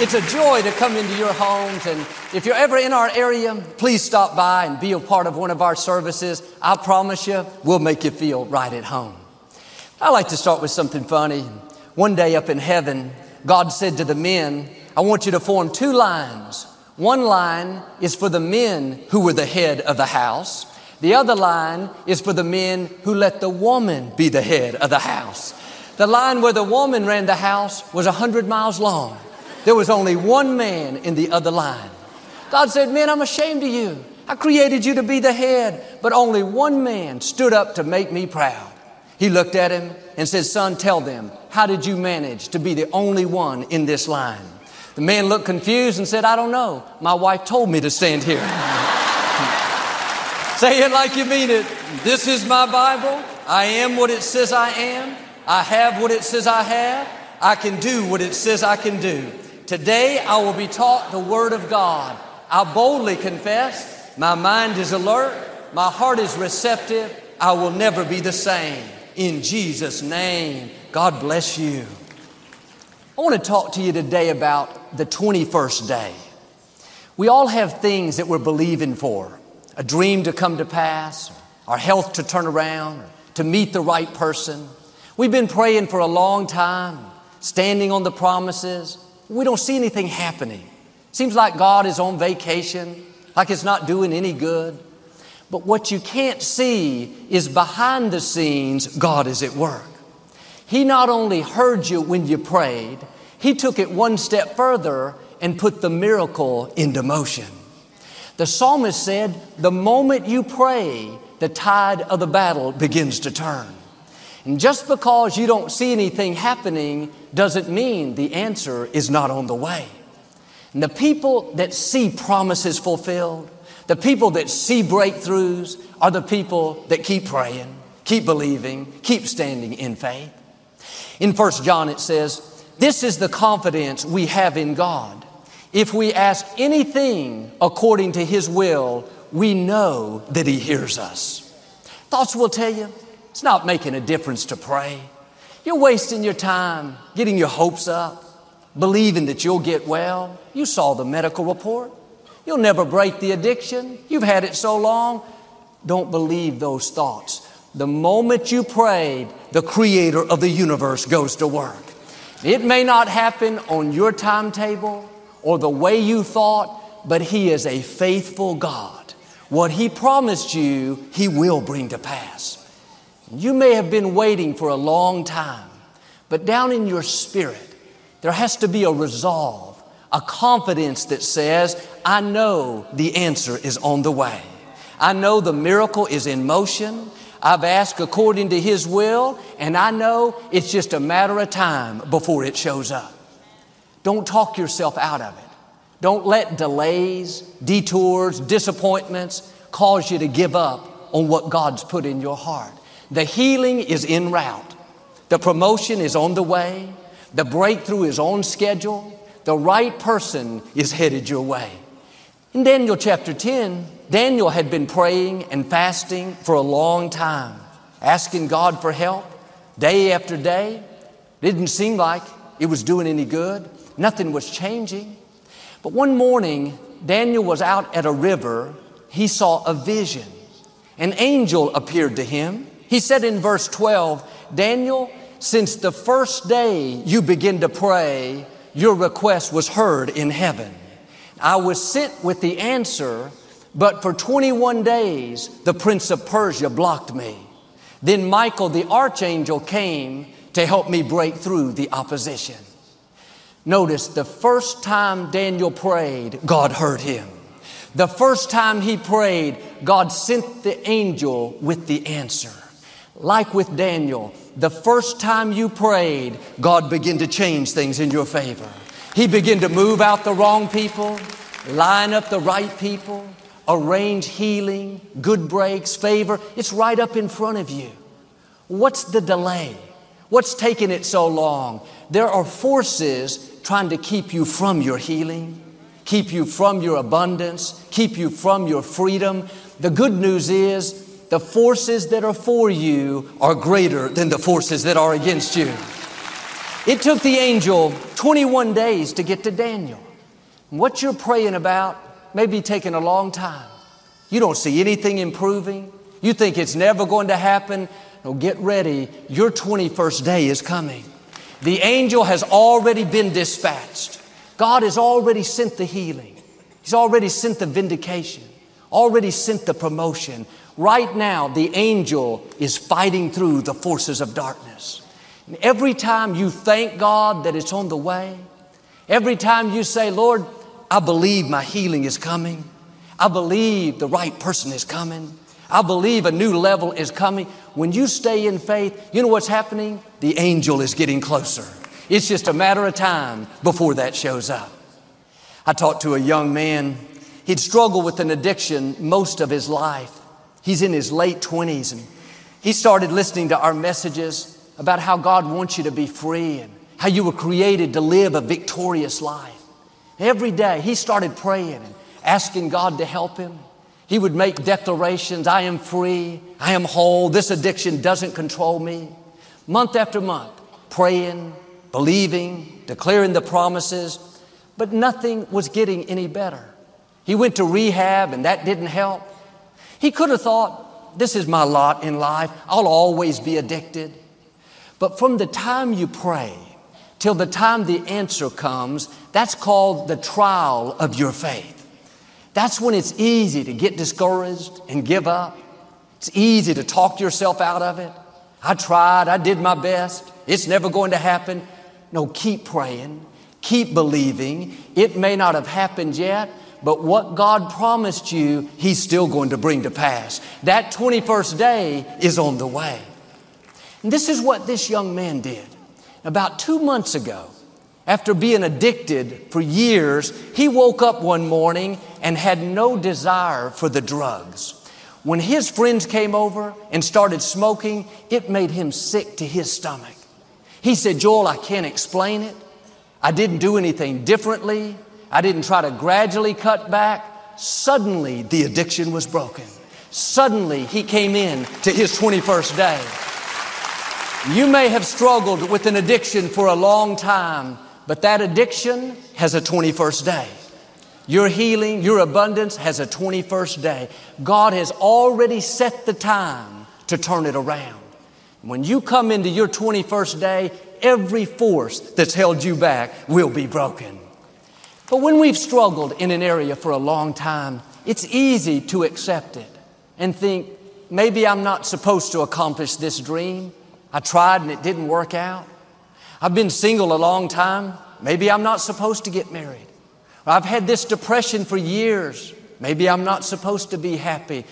It's a joy to come into your homes. And if you're ever in our area, please stop by and be a part of one of our services. I promise you, we'll make you feel right at home. I like to start with something funny. One day up in heaven, God said to the men, I want you to form two lines. One line is for the men who were the head of the house. The other line is for the men who let the woman be the head of the house. The line where the woman ran the house was a hundred miles long. There was only one man in the other line. God said, Men, I'm ashamed of you. I created you to be the head, but only one man stood up to make me proud. He looked at him and said, Son, tell them, how did you manage to be the only one in this line? The man looked confused and said, I don't know. My wife told me to stand here. Say it like you mean it. This is my Bible. I am what it says I am. I have what it says I have. I can do what it says I can do. Today I will be taught the Word of God. I boldly confess, my mind is alert, my heart is receptive, I will never be the same. In Jesus' name, God bless you. I want to talk to you today about the 21st day. We all have things that we're believing for a dream to come to pass, our health to turn around, to meet the right person. We've been praying for a long time, standing on the promises, we don't see anything happening. Seems like God is on vacation, like it's not doing any good. But what you can't see is behind the scenes, God is at work. He not only heard you when you prayed, He took it one step further and put the miracle into motion. The psalmist said, The moment you pray, the tide of the battle begins to turn. Just because you don't see anything happening doesn't mean the answer is not on the way. And the people that see promises fulfilled, the people that see breakthroughs are the people that keep praying, keep believing, keep standing in faith. In 1 John it says, This is the confidence we have in God. If we ask anything according to His will, we know that He hears us. Thoughts will tell you, it's not making a difference to pray. You're wasting your time getting your hopes up, believing that you'll get well. You saw the medical report. You'll never break the addiction. You've had it so long. Don't believe those thoughts. The moment you prayed, the creator of the universe goes to work. It may not happen on your timetable or the way you thought, but He is a faithful God. What He promised you, He will bring to pass. You may have been waiting for a long time, but down in your spirit, there has to be a resolve, a confidence that says, I know the answer is on the way. I know the miracle is in motion. I've asked according to His will, and I know it's just a matter of time before it shows up. Don't talk yourself out of it. Don't let delays, detours, disappointments cause you to give up on what God's put in your heart. The healing is en route. The promotion is on the way. The breakthrough is on schedule. The right person is headed your way. In Daniel chapter 10, Daniel had been praying and fasting for a long time, asking God for help day after day. Didn't seem like it was doing any good. Nothing was changing. But one morning, Daniel was out at a river. He saw a vision. An angel appeared to him he said in verse 12, Daniel, since the first day you begin to pray, your request was heard in heaven. I was sent with the answer, but for 21 days the prince of Persia blocked me. Then Michael the archangel came to help me break through the opposition. Notice the first time Daniel prayed, God heard him. The first time he prayed, God sent the angel with the answer. Like with Daniel, the first time you prayed, God began to change things in your favor. He began to move out the wrong people, line up the right people, arrange healing, good breaks, favor. It's right up in front of you. What's the delay? What's taking it so long? There are forces trying to keep you from your healing, keep you from your abundance, keep you from your freedom. The good news is the forces that are for you are greater than the forces that are against you. It took the angel 21 days to get to Daniel. What you're praying about may be taking a long time. You don't see anything improving. You think it's never going to happen. No, get ready. Your 21st day is coming. The angel has already been dispatched. God has already sent the healing. He's already sent the vindication, already sent the promotion. Right now, the angel is fighting through the forces of darkness. And every time you thank God that it's on the way, every time you say, Lord, I believe my healing is coming. I believe the right person is coming. I believe a new level is coming. When you stay in faith, you know what's happening? The angel is getting closer. It's just a matter of time before that shows up. I talked to a young man. He'd struggled with an addiction most of his life. He's in his late 20s and he started listening to our messages about how God wants you to be free and how you were created to live a victorious life. Every day he started praying and asking God to help him. He would make declarations I am free, I am whole, this addiction doesn't control me. Month after month, praying, believing, declaring the promises, but nothing was getting any better. He went to rehab and that didn't help. He could have thought, this is my lot in life, I'll always be addicted. But from the time you pray till the time the answer comes, that's called the trial of your faith. That's when it's easy to get discouraged and give up. It's easy to talk yourself out of it. I tried, I did my best. It's never going to happen. No, keep praying, keep believing. It may not have happened yet, but what God promised you, He's still going to bring to pass. That 21st day is on the way. And this is what this young man did. About two months ago, after being addicted for years, he woke up one morning and had no desire for the drugs. When his friends came over and started smoking, it made him sick to his stomach. He said, Joel, I can't explain it. I didn't do anything differently. I didn't try to gradually cut back. Suddenly, the addiction was broken. Suddenly, he came in to his 21st day. You may have struggled with an addiction for a long time, but that addiction has a 21st day. Your healing, your abundance has a 21st day. God has already set the time to turn it around. When you come into your 21st day, every force that's held you back will be broken. But when we've struggled in an area for a long time, it's easy to accept it and think, maybe I'm not supposed to accomplish this dream. I tried and it didn't work out. I've been single a long time. Maybe I'm not supposed to get married. I've had this depression for years. Maybe I'm not supposed to be happy.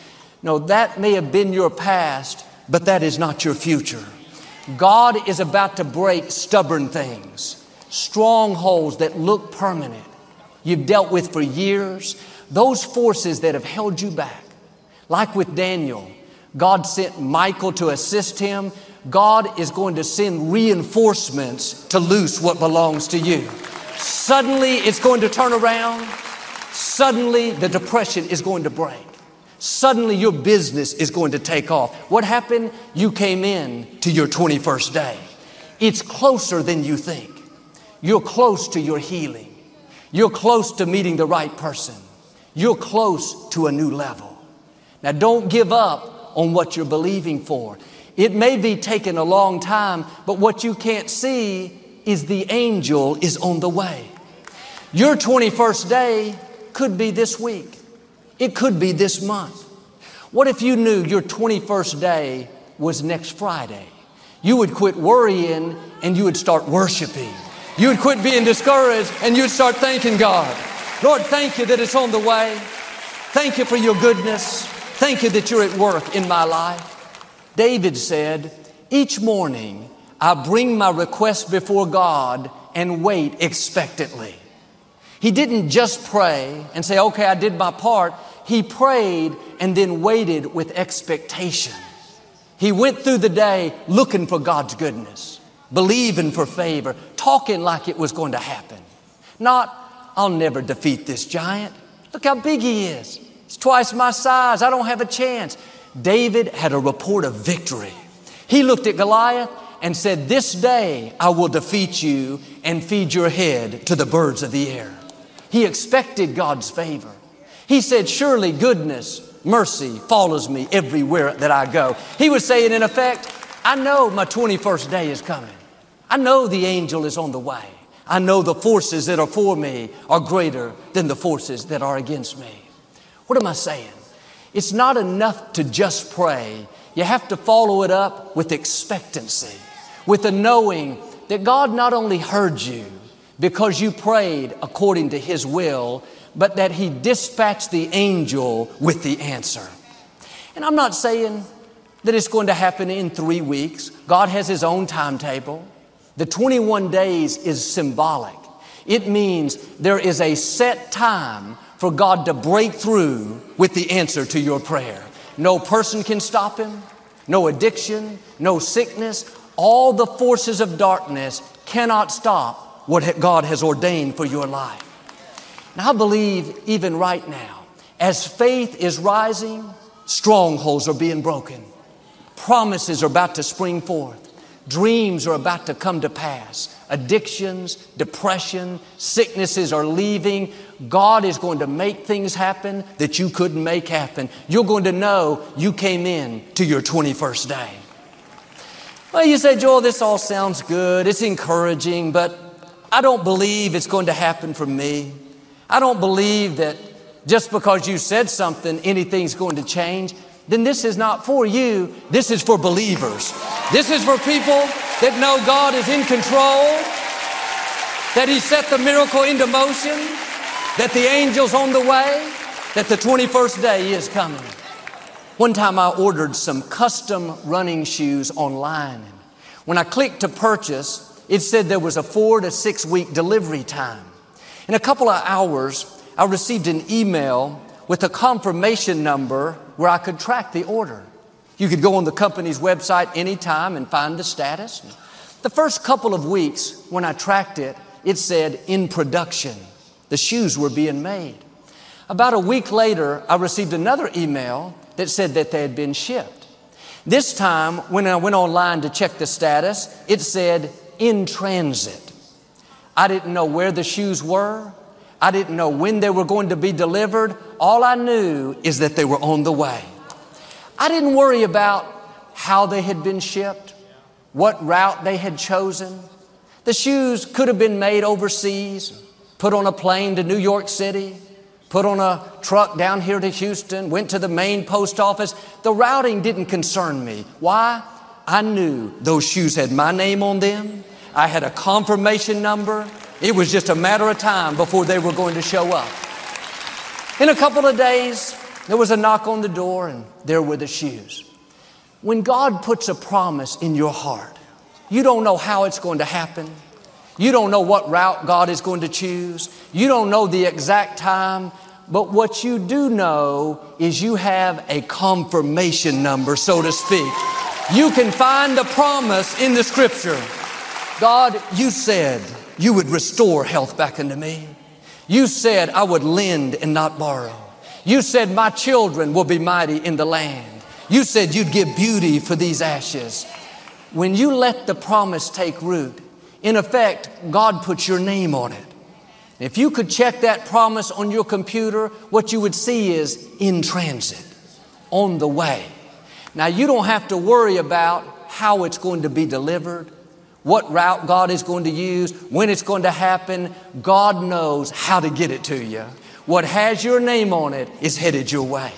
No, that may have been your past, but that is not your future. God is about to break stubborn things, strongholds that look permanent, you've dealt with for years, those forces that have held you back. Like with Daniel, God sent Michael to assist him. God is going to send reinforcements to loose what belongs to you. Suddenly it's going to turn around. Suddenly the depression is going to break. Suddenly your business is going to take off. What happened? You came in to your 21st day. It's closer than you think. You're close to your healing. You're close to meeting the right person. You're close to a new level. Now don't give up on what you're believing for. It may be taking a long time, but what you can't see is the angel is on the way. Your 21st day could be this week. It could be this month. What if you knew your 21st day was next Friday? You would quit worrying and you would start worshiping. You would quit being discouraged and you'd start thanking God. Lord, thank you that it's on the way. Thank you for your goodness. Thank you that you're at work in my life. David said, Each morning I bring my request before God and wait expectantly. He didn't just pray and say, okay, I did my part. He prayed and then waited with expectation. He went through the day looking for God's goodness, believing for favor, talking like it was going to happen. Not, I'll never defeat this giant. Look how big he is. He's twice my size. I don't have a chance. David had a report of victory. He looked at Goliath and said, This day I will defeat you and feed your head to the birds of the air. He expected God's favor. He said, Surely goodness, mercy follows me everywhere that I go. He was saying, in effect, I know my 21st day is coming. I know the angel is on the way. I know the forces that are for me are greater than the forces that are against me. What am I saying? It's not enough to just pray. You have to follow it up with expectancy, with the knowing that God not only heard you because you prayed according to His will, but that He dispatched the angel with the answer. And I'm not saying that it's going to happen in three weeks. God has His own timetable. The 21 days is symbolic. It means there is a set time for God to break through with the answer to your prayer. No person can stop Him, no addiction, no sickness. All the forces of darkness cannot stop what God has ordained for your life. Now, I believe even right now, as faith is rising, strongholds are being broken. Promises are about to spring forth. Dreams are about to come to pass. Addictions, depression, sicknesses are leaving. God is going to make things happen that you couldn't make happen. You're going to know you came in to your 21st day. Well, you say, Joel, this all sounds good. It's encouraging, but I don't believe it's going to happen for me. I don't believe that just because you said something, anything's going to change then this is not for you. This is for believers. This is for people that know God is in control, that He set the miracle into motion, that the angel's on the way, that the 21st day is coming. One time I ordered some custom running shoes online. When I clicked to purchase, it said there was a four to six week delivery time. In a couple of hours, I received an email with a confirmation number where I could track the order. You could go on the company's website anytime and find the status. The first couple of weeks when I tracked it, it said in production. The shoes were being made. About a week later, I received another email that said that they had been shipped. This time, when I went online to check the status, it said in transit. I didn't know where the shoes were. I didn't know when they were going to be delivered. All I knew is that they were on the way. I didn't worry about how they had been shipped, what route they had chosen. The shoes could have been made overseas, put on a plane to New York City, put on a truck down here to Houston, went to the main post office. The routing didn't concern me. Why? I knew those shoes had my name on them. I had a confirmation number. It was just a matter of time before they were going to show up. In a couple of days, there was a knock on the door, and there were the shoes. When God puts a promise in your heart, you don't know how it's going to happen. You don't know what route God is going to choose. You don't know the exact time. But what you do know is you have a confirmation number, so to speak. You can find the promise in the scripture. God, you said you would restore health back into me. You said I would lend and not borrow. You said my children will be mighty in the land. You said you'd give beauty for these ashes. When you let the promise take root, in effect, God puts your name on it. If you could check that promise on your computer, what you would see is in transit, on the way. Now, you don't have to worry about how it's going to be delivered what route God is going to use, when it's going to happen. God knows how to get it to you. What has your name on it is headed your way.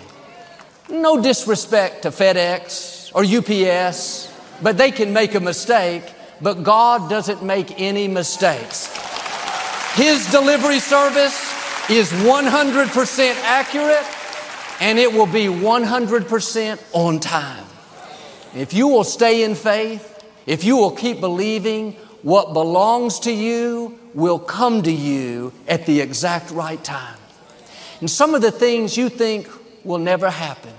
No disrespect to FedEx or UPS, but they can make a mistake, but God doesn't make any mistakes. His delivery service is 100% accurate and it will be 100% on time. If you will stay in faith, if you will keep believing, what belongs to you will come to you at the exact right time. And some of the things you think will never happen.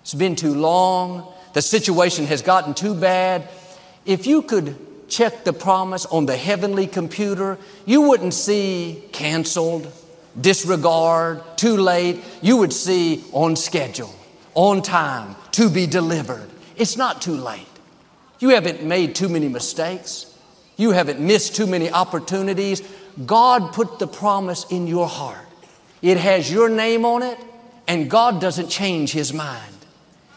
It's been too long. The situation has gotten too bad. If you could check the promise on the heavenly computer, you wouldn't see canceled, disregard, too late. You would see on schedule, on time, to be delivered. It's not too late. You haven't made too many mistakes. You haven't missed too many opportunities. God put the promise in your heart. It has your name on it, and God doesn't change His mind.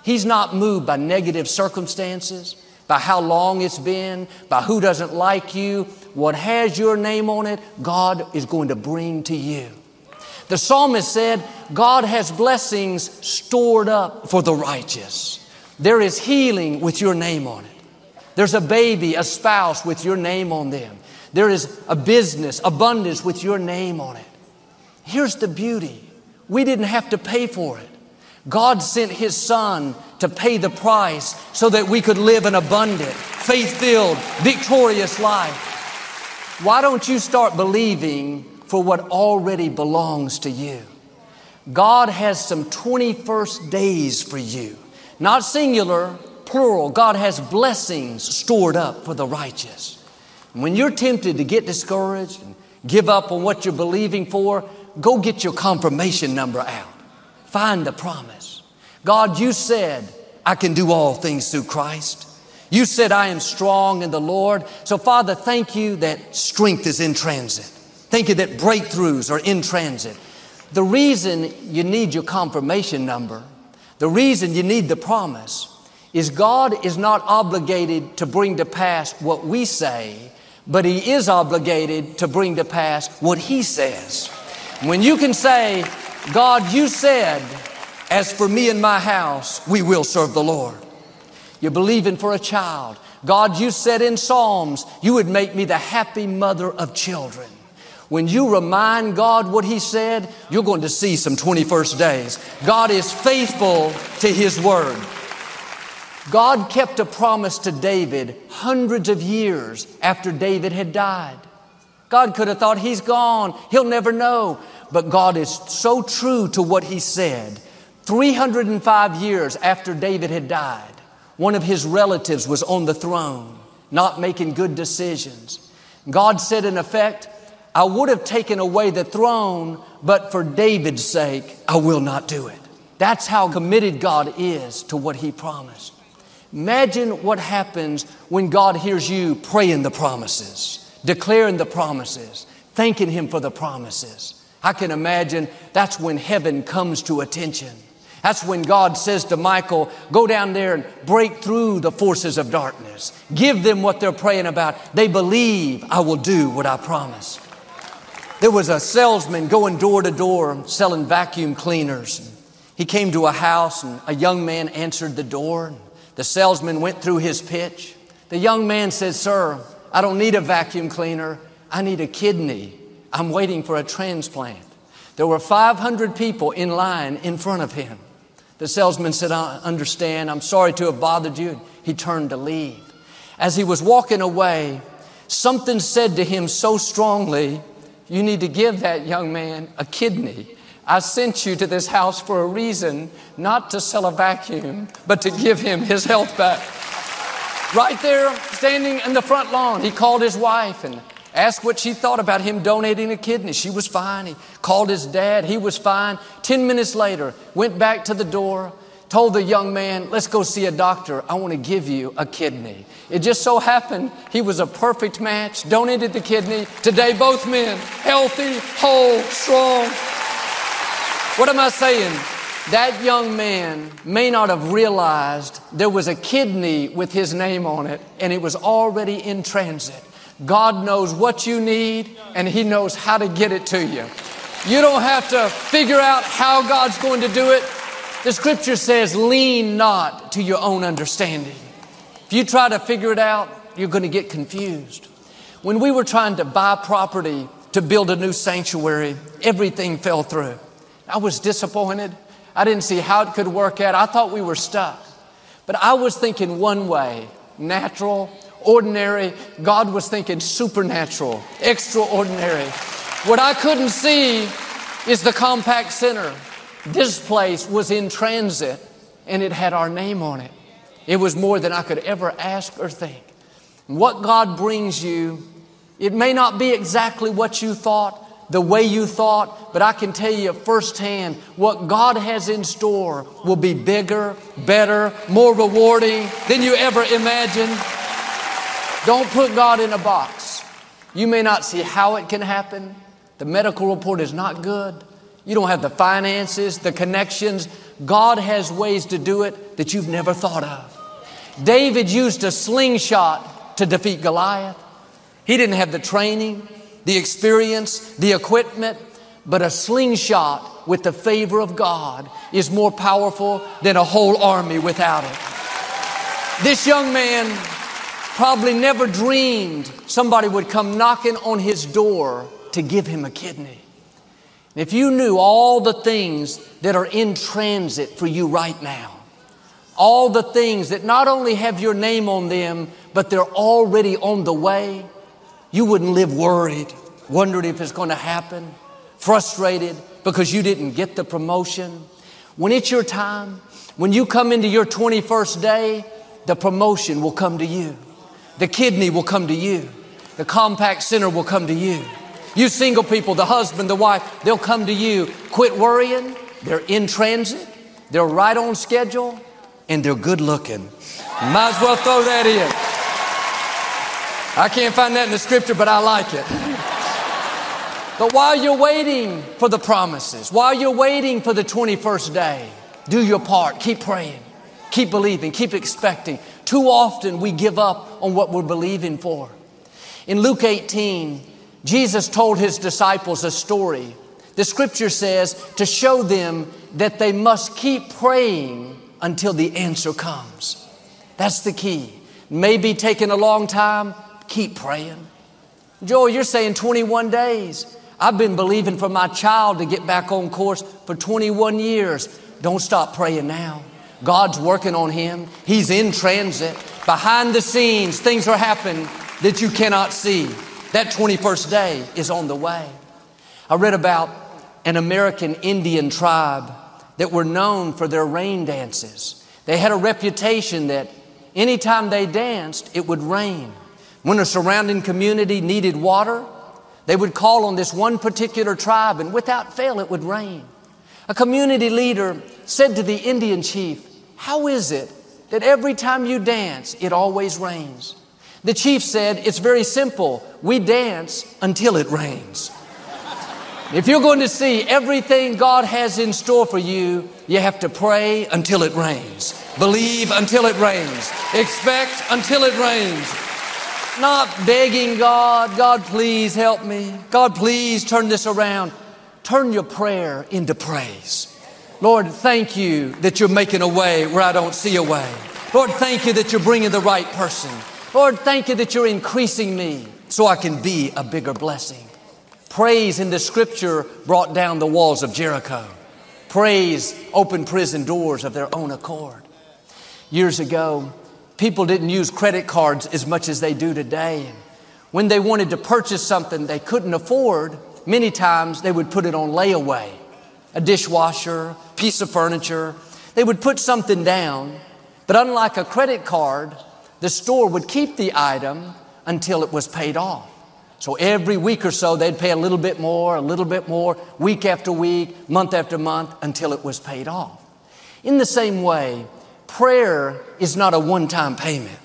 He's not moved by negative circumstances, by how long it's been, by who doesn't like you. What has your name on it, God is going to bring to you. The psalmist said, God has blessings stored up for the righteous. There is healing with your name on it. There's a baby, a spouse with your name on them. There is a business, abundance with your name on it. Here's the beauty we didn't have to pay for it. God sent His Son to pay the price so that we could live an abundant, faith filled, victorious life. Why don't you start believing for what already belongs to you? God has some 21st days for you, not singular, plural. God has blessings stored up for the righteous. And when you're tempted to get discouraged and give up on what you're believing for, go get your confirmation number out. Find the promise. God, you said, I can do all things through Christ. You said, I am strong in the Lord. So, Father, thank you that strength is in transit. Thank you that breakthroughs are in transit. The reason you need your confirmation number, the reason you need the promise, is God is not obligated to bring to pass what we say, but He is obligated to bring to pass what He says. When you can say, God, you said, as for me and my house, we will serve the Lord. You're believing for a child. God, you said in Psalms, you would make me the happy mother of children. When you remind God what He said, you're going to see some 21st days. God is faithful to His word. God kept a promise to David hundreds of years after David had died. God could have thought he's gone. He'll never know. But God is so true to what He said. 305 years after David had died, one of his relatives was on the throne, not making good decisions. God said, in effect, I would have taken away the throne, but for David's sake, I will not do it. That's how committed God is to what He promised. Imagine what happens when God hears you praying the promises, declaring the promises, thanking Him for the promises. I can imagine that's when heaven comes to attention. That's when God says to Michael, Go down there and break through the forces of darkness. Give them what they're praying about. They believe I will do what I promise. There was a salesman going door to door selling vacuum cleaners. He came to a house and a young man answered the door. The salesman went through his pitch. The young man said, Sir, I don't need a vacuum cleaner. I need a kidney. I'm waiting for a transplant. There were 500 people in line in front of him. The salesman said, I understand. I'm sorry to have bothered you. He turned to leave. As he was walking away, something said to him so strongly, You need to give that young man a kidney. I sent you to this house for a reason, not to sell a vacuum, but to give him his health back. Right there, standing in the front lawn, he called his wife and Asked what she thought about him donating a kidney. She was fine. He called his dad. He was fine. Ten minutes later, went back to the door, told the young man, Let's go see a doctor. I want to give you a kidney. It just so happened he was a perfect match, donated the kidney. Today, both men, healthy, whole, strong. What am I saying? That young man may not have realized there was a kidney with his name on it and it was already in transit. God knows what you need and He knows how to get it to you. You don't have to figure out how God's going to do it. The scripture says, lean not to your own understanding. If you try to figure it out, you're going to get confused. When we were trying to buy property to build a new sanctuary, everything fell through. I was disappointed. I didn't see how it could work out. I thought we were stuck. But I was thinking one way, natural, ordinary. God was thinking supernatural, extraordinary. What I couldn't see is the Compaq Center. This place was in transit and it had our name on it. It was more than I could ever ask or think. What God brings you, it may not be exactly what you thought, the way you thought, but I can tell you firsthand what God has in store will be bigger, better, more rewarding than you ever imagined. Don't put God in a box. You may not see how it can happen. The medical report is not good. You don't have the finances, the connections. God has ways to do it that you've never thought of. David used a slingshot to defeat Goliath. He didn't have the training, the experience, the equipment, but a slingshot with the favor of God is more powerful than a whole army without it. This young man probably never dreamed somebody would come knocking on his door to give him a kidney. If you knew all the things that are in transit for you right now, all the things that not only have your name on them, but they're already on the way, you wouldn't live worried, wondering if it's going to happen, frustrated because you didn't get the promotion. When it's your time, when you come into your 21st day, the promotion will come to you. The kidney will come to you. The Compaq Center will come to you. You single people, the husband, the wife, they'll come to you. Quit worrying. They're in transit. They're right on schedule and they're good looking. Might as well throw that in. I can't find that in the scripture, but I like it. But while you're waiting for the promises, while you're waiting for the 21st day, do your part. Keep praying. Keep believing. Keep expecting. Too often we give up on what we're believing for. In Luke 18, Jesus told his disciples a story. The scripture says to show them that they must keep praying until the answer comes. That's the key. Maybe taking a long time, keep praying. Joel, you're saying 21 days. I've been believing for my child to get back on course for 21 years. Don't stop praying now. God's working on him. He's in transit. Behind the scenes, things are happening that you cannot see. That 21st day is on the way. I read about an American Indian tribe that were known for their rain dances. They had a reputation that anytime they danced, it would rain. When a surrounding community needed water, they would call on this one particular tribe, and without fail, it would rain. A community leader said to the Indian chief, How is it that every time you dance, it always rains? The chief said, It's very simple. We dance until it rains. If you're going to see everything God has in store for you, you have to pray until it rains. Believe until it rains. Expect until it rains. Not begging God, God, please help me. God, please turn this around. Turn your prayer into praise. Lord, thank you that you're making a way where I don't see a way. Lord, thank you that you're bringing the right person. Lord, thank you that you're increasing me so I can be a bigger blessing. Praise in the scripture brought down the walls of Jericho. Praise opened prison doors of their own accord. Years ago, people didn't use credit cards as much as they do today. When they wanted to purchase something they couldn't afford, many times they would put it on layaway. A dishwasher, piece of furniture. They would put something down, but unlike a credit card, the store would keep the item until it was paid off. So every week or so, they'd pay a little bit more, a little bit more, week after week, month after month, until it was paid off. In the same way, prayer is not a one time payment.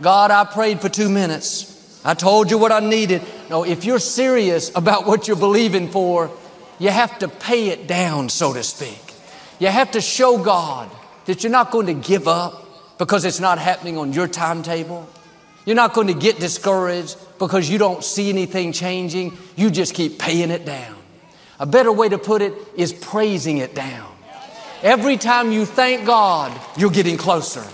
God, I prayed for two minutes. I told you what I needed. No, if you're serious about what you're believing for, you have to pay it down, so to speak. You have to show God that you're not going to give up because it's not happening on your timetable. You're not going to get discouraged because you don't see anything changing. You just keep paying it down. A better way to put it is praising it down. Every time you thank God, you're getting closer.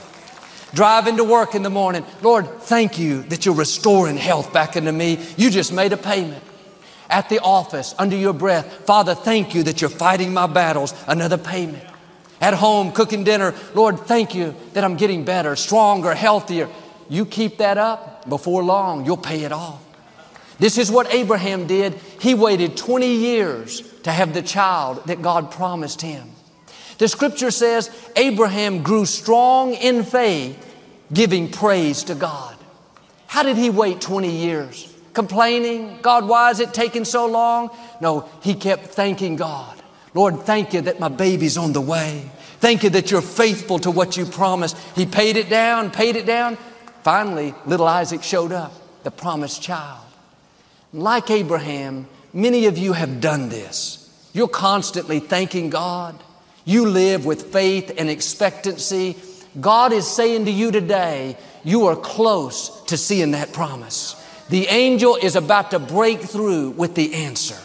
Driving to work in the morning, Lord, thank you that you're restoring health back into me. You just made a payment. At the office, under your breath, Father, thank you that you're fighting my battles. Another payment at home cooking dinner. Lord, thank you that I'm getting better, stronger, healthier. You keep that up, before long, you'll pay it off. This is what Abraham did. He waited 20 years to have the child that God promised him. The scripture says Abraham grew strong in faith, giving praise to God. How did he wait 20 years? Complaining, God, why is it taking so long? No, he kept thanking God. Lord, thank you that my baby's on the way. Thank you that you're faithful to what you promised. He paid it down, paid it down. Finally, little Isaac showed up, the promised child. Like Abraham, many of you have done this. You're constantly thanking God. You live with faith and expectancy. God is saying to you today, you are close to seeing that promise. The angel is about to break through with the answer.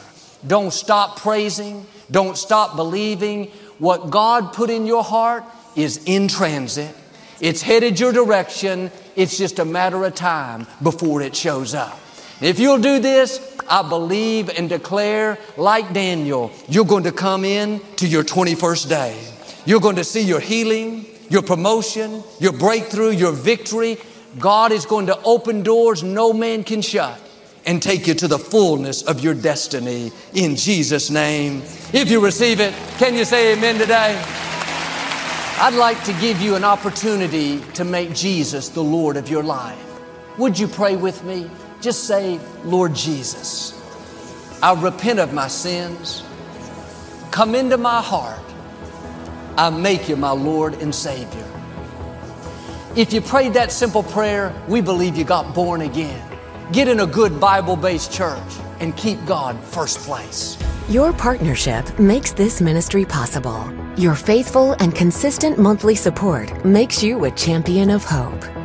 Don't stop praising. Don't stop believing. What God put in your heart is in transit. It's headed your direction. It's just a matter of time before it shows up. If you'll do this, I believe and declare, like Daniel, you're going to come in to your 21st day. You're going to see your healing, your promotion, your breakthrough, your victory. God is going to open doors no man can shut and take you to the fullness of your destiny in Jesus' name. If you receive it, can you say amen today? I'd like to give you an opportunity to make Jesus the Lord of your life. Would you pray with me? Just say, Lord Jesus, I repent of my sins. Come into my heart. I make you my Lord and Savior. If you prayed that simple prayer, we believe you got born again. Get in a good Bible based church and keep God first place. Your partnership makes this ministry possible. Your faithful and consistent monthly support makes you a champion of hope.